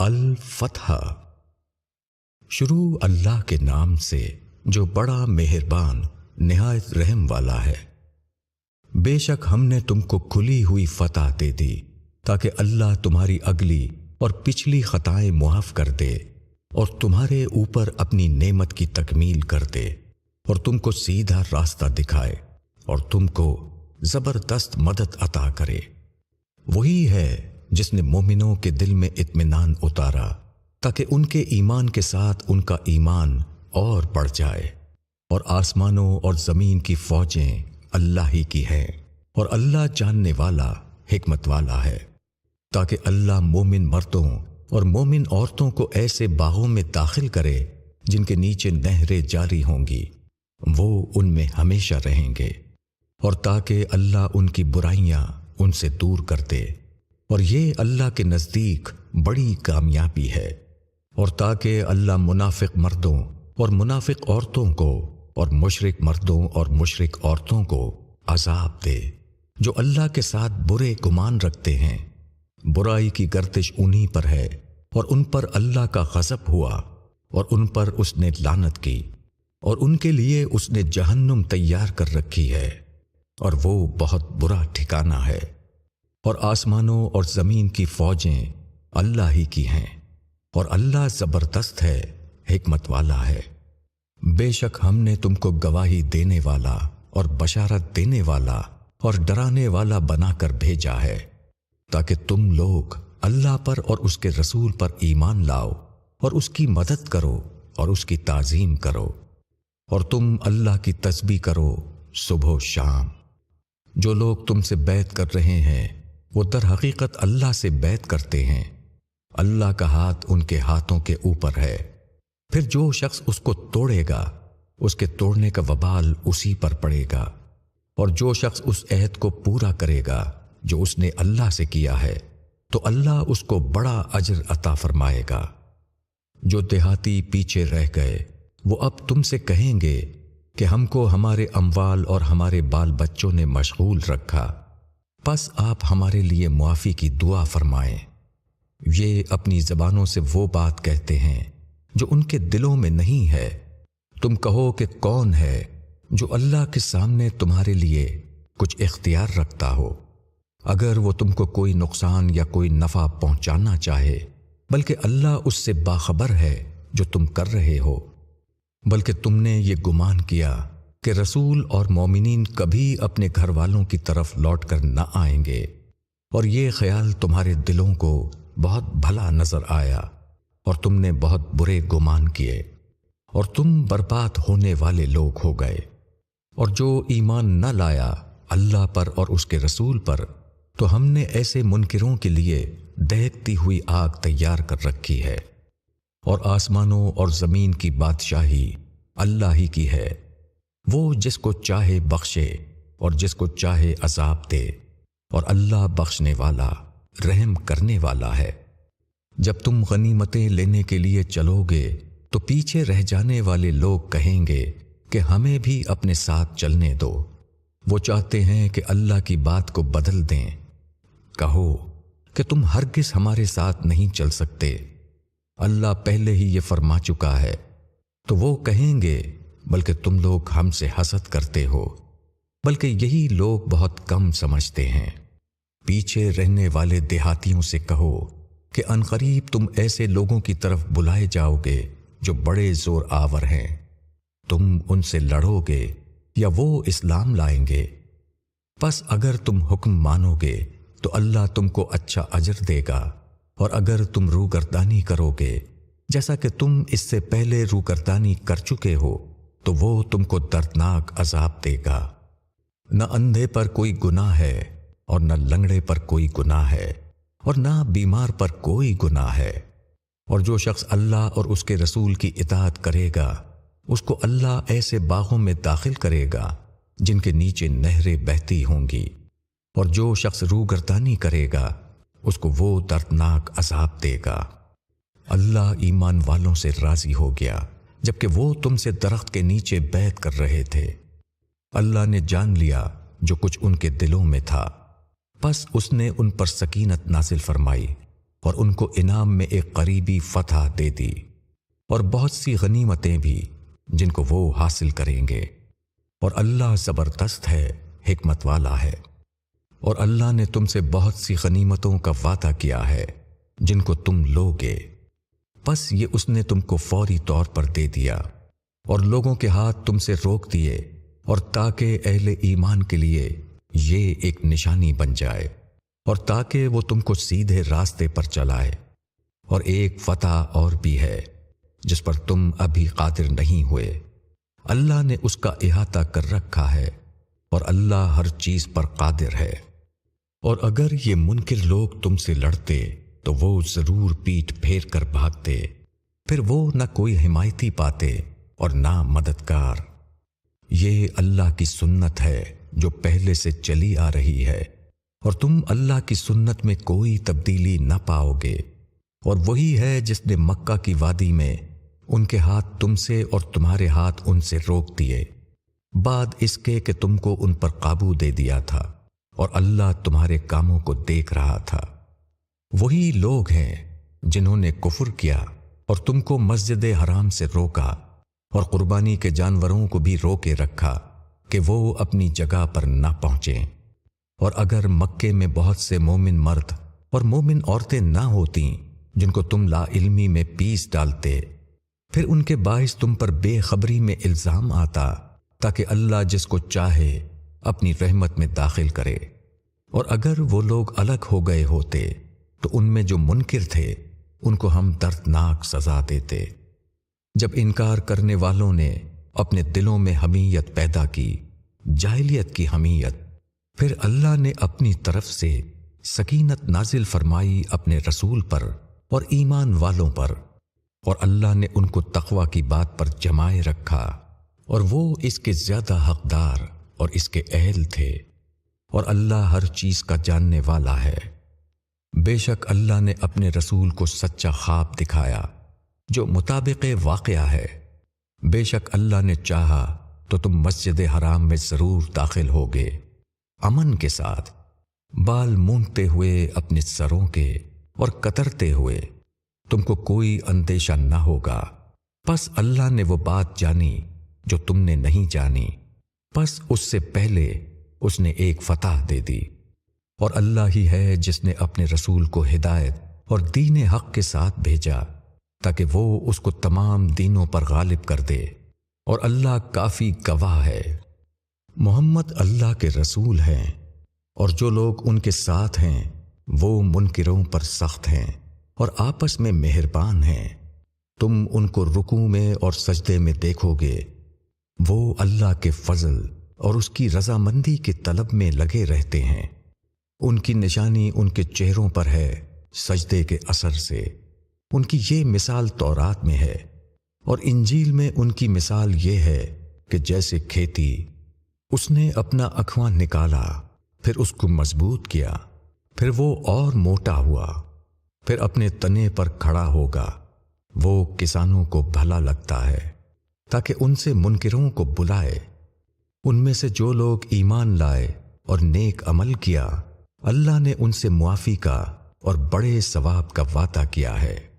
الفتح۔ شروع اللہ کے نام سے جو بڑا مہربان، نہایت رحم والا ہے۔ بے شک ہم نے تم کو کھلی ہوئی فتح دے دی، تاکہ اللہ تمہاری اگلی اور پچھلی خطائیں معاف کر دے اور تمہارے اوپر اپنی نعمت کی تکمیل کر دے اور تم کو سیدھا راستہ دکھائے اور تم کو زبردست مدد عطا کرے۔ وہی ہے جس نے مومنوں کے دل میں اطمینان اتارا تاکہ ان کے ایمان کے ساتھ ان کا ایمان اور بڑھ جائے۔ اور آسمانوں اور زمین کی فوجیں اللہ ہی کی ہیں اور اللہ جاننے والا، حکمت والا ہے۔ تاکہ اللہ مومن مردوں اور مومن عورتوں کو ایسے باغوں میں داخل کرے جن کے نیچے نہریں جاری ہوں گی۔ وہ ان میں ہمیشہ رہیں گے اور تاکہ اللہ ان کی برائیاں ان سے دور کر دے۔ اور یہ اللہ کے نزدیک بڑی کامیابی ہے۔ اور تاکہ اللہ منافق مردوں اور منافق عورتوں کو اور مشرق مردوں اور مشرق عورتوں کو عذاب دے۔ جو اللہ کے ساتھ برے گمان رکھتے ہیں، برائی کی گردش انہی پر ہے۔ اور ان پر اللہ کا غضب ہوا، اور ان پر اس نے لانت کی۔ اور ان کے لیے اس نے جہنم تیار کر رکھی ہے۔ اور وہ بہت برا ٹھکانہ ہے۔ اور آسمانوں اور زمین کی فوجیں اللہ ہی کی ہیں اور اللہ زبردست ہے، حکمت والا ہے۔ بے شک ہم نے تم کو گواہی دینے والا اور بشارت دینے والا اور ڈرانے والا بنا کر بھیجا ہے، تاکہ تم لوگ اللہ پر اور اس کے رسول پر ایمان لاؤ اور اس کی مدد کرو اور اس کی تعظیم کرو اور تم اللہ کی تسبیح کرو صبح و شام۔ جو لوگ تم سے بیت کر رہے ہیں وہ در حقیقت اللہ سے بیت کرتے ہیں۔ اللہ کا ہاتھ ان کے ہاتھوں کے اوپر ہے۔ پھر جو شخص اس کو توڑے گا، اس کے توڑنے کا وبال اسی پر پڑے گا۔ اور جو شخص اس عہد کو پورا کرے گا، جو اس نے اللہ سے کیا ہے، تو اللہ اس کو بڑا اجر عطا فرمائے گا۔ جو دیہاتی پیچھے رہ گئے، وہ اب تم سے کہیں گے کہ ہم کو ہمارے اموال اور ہمارے بال بچوں نے مشغول رکھا۔ پس آپ ہمارے لیے معافی کی دعا فرمائیں۔ یہ اپنی زبانوں سے وہ بات کہتے ہیں جو ان کے دلوں میں نہیں ہے۔ تم کہو کہ کون ہے جو اللہ کے سامنے تمہارے لیے کچھ اختیار رکھتا ہو۔ اگر وہ تم کو کوئی نقصان یا کوئی نفع پہنچانا چاہے، بلکہ اللہ اس سے باخبر ہے جو تم کر رہے ہو۔ بلکہ تم نے یہ گمان کیا کہ رسول اور مومنین کبھی اپنے گھر والوں کی طرف لوٹ کر نہ آئیں گے۔ اور یہ خیال تمہارے دلوں کو بہت بھلا نظر آیا اور تم نے بہت برے گمان کیے اور تم برباد ہونے والے لوگ ہو گئے۔ اور جو ایمان نہ لایا اللہ پر اور اس کے رسول پر، تو ہم نے ایسے منکروں کے لیے دہتی ہوئی آگ تیار کر رکھی ہے۔ اور آسمانوں اور زمین کی بادشاہی اللہ ہی کی ہے۔ وہ جس کو چاہے بخشے اور جس کو چاہے عذاب دے اور اللہ بخشنے والا، رحم کرنے والا ہے۔ جب تم غنیمتیں لینے کے لیے چلو گے، تو پیچھے رہ جانے والے لوگ کہیں گے کہ ہمیں بھی اپنے ساتھ چلنے دو۔ وہ چاہتے ہیں کہ اللہ کی بات کو بدل دیں۔ کہو کہ تم ہرگز ہمارے ساتھ نہیں چل سکتے۔ اللہ پہلے ہی یہ فرما چکا ہے۔ تو وہ کہیں گے بلکہ تم لوگ ہم سے حسد کرتے ہو، بلکہ یہی لوگ بہت کم سمجھتے ہیں۔ پیچھے رہنے والے دیہاتیوں سے کہو کہ انقریب تم ایسے لوگوں کی طرف بلائے جاؤ گے جو بڑے زور آور ہیں۔ تم ان سے لڑو گے یا وہ اسلام لائیں گے۔ بس اگر تم حکم مانو گے تو اللہ تم کو اچھا اجر دے گا، اور اگر تم روگردانی کرو گے، جیسا کہ تم اس سے پہلے روگردانی کر چکے ہو تو وہ تم کو دردناک عذاب دے گا۔ نہ اندھے پر کوئی گناہ ہے اور نہ لنگڑے پر کوئی گناہ ہے اور نہ بیمار پر کوئی گناہ ہے۔ اور جو شخص اللہ اور اس کے رسول کی اطاعت کرے گا، اس کو اللہ ایسے باغوں میں داخل کرے گا جن کے نیچے نہریں بہتی ہوں گی۔ اور جو شخص روگردانی کرے گا، اس کو وہ دردناک عذاب دے گا۔ اللہ ایمان والوں سے راضی ہو گیا۔ جبکہ وہ تم سے درخت کے نیچے بیت کر رہے تھے۔ اللہ نے جان لیا جو کچھ ان کے دلوں میں تھا۔ بس اس نے ان پر سکینت نازل فرمائی اور ان کو انعام میں ایک قریبی فتح دے دی۔ اور بہت سی غنیمتیں بھی جن کو وہ حاصل کریں گے۔ اور اللہ زبردست ہے، حکمت والا ہے۔ اور اللہ نے تم سے بہت سی غنیمتوں کا وعدہ کیا ہے، جن کو تم لو بس یہ اس نے تم کو فوری طور پر دے دیا اور لوگوں کے ہاتھ تم سے روک دیے اور تاکہ اہل ایمان کے لیے یہ ایک نشانی بن جائے اور تاکہ وہ تم کو سیدھے راستے پر چلائے اور ایک فتح اور بھی ہے جس پر تم ابھی قادر نہیں ہوئے۔ اللہ نے اس کا احاطہ کر رکھا ہے اور اللہ ہر چیز پر قادر ہے۔ اور اگر یہ منکر لوگ تم سے لڑتے تو وہ ضرور پیٹ پھیر کر بھاگتے، پھر وہ نہ کوئی حمایتی پاتے اور نہ مددگار۔ یہ اللہ کی سنت ہے جو پہلے سے چلی آ رہی ہے، اور تم اللہ کی سنت میں کوئی تبدیلی نہ پاؤ گے۔ اور وہی ہے جس نے مکہ کی وادی میں ان کے ہاتھ تم سے اور تمہارے ہاتھ ان سے روک دیے۔ بعد اس کے کہ تم کو ان پر قابو دے دیا تھا، اور اللہ تمہارے کاموں کو دیکھ رہا تھا۔ وہی لوگ ہیں جنہوں نے کفر کیا اور تم کو مسجد حرام سے روکا اور قربانی کے جانوروں کو بھی روکے رکھا کہ وہ اپنی جگہ پر نہ پہنچیں۔ اور اگر مکے میں بہت سے مومن مرد اور مومن عورتیں نہ ہوتی جن کو تم لا علمی میں پیس ڈالتے، پھر ان کے باعث تم پر بے خبری میں الزام آتا تاکہ اللہ جس کو چاہے اپنی رحمت میں داخل کرے۔ اور اگر وہ لوگ الگ ہو گئے ہوتے تو ان میں جو منکر تھے، ان کو ہم دردناک سزا دیتے۔ جب انکار کرنے والوں نے اپنے دلوں میں حمیت پیدا کی، جاہلیت کی حمیت، پھر اللہ نے اپنی طرف سے سکینت نازل فرمائی اپنے رسول پر اور ایمان والوں پر۔ اور اللہ نے ان کو تقوا کی بات پر جمائے رکھا۔ اور وہ اس کے زیادہ حقدار اور اس کے اہل تھے۔ اور اللہ ہر چیز کا جاننے والا ہے۔ بے شک اللہ نے اپنے رسول کو سچا خواب دکھایا، جو مطابق واقعہ ہے۔ بے شک اللہ نے چاہا تو تم مسجد حرام میں ضرور داخل ہوگے۔ امن کے ساتھ بال مونگتے ہوئے اپنے سروں کے اور کترتے ہوئے تم کو کوئی اندیشہ نہ ہوگا۔ پس اللہ نے وہ بات جانی جو تم نے نہیں جانی۔ پس اس سے پہلے اس نے ایک فتح دے دی۔ اور اللہ ہی ہے جس نے اپنے رسول کو ہدایت اور دین حق کے ساتھ بھیجا، تاکہ وہ اس کو تمام دینوں پر غالب کر دے۔ اور اللہ کافی گواہ ہے۔ محمد اللہ کے رسول ہیں اور جو لوگ ان کے ساتھ ہیں، وہ منکروں پر سخت ہیں اور آپس میں مہربان ہیں۔ تم ان کو رکو میں اور سجدے میں دیکھو گے۔ وہ اللہ کے فضل اور اس کی رضامندی کے طلب میں لگے رہتے ہیں۔ ان کی نشانی ان کے چہروں پر ہے، سجدے کے اثر سے۔ ان کی یہ مثال تورات میں ہے۔ اور انجیل میں ان کی مثال یہ ہے کہ جیسے کھیتی، اس نے اپنا اخواں نکالا، پھر اس کو مضبوط کیا، پھر وہ اور موٹا ہوا، پھر اپنے تنے پر کھڑا ہوگا۔ وہ کسانوں کو بھلا لگتا ہے، تاکہ ان سے منکروں کو بلائے۔ ان میں سے جو لوگ ایمان لائے اور نیک عمل کیا اللہ نے ان سے معافی کا اور بڑے ثواب کا وعدہ کیا ہے۔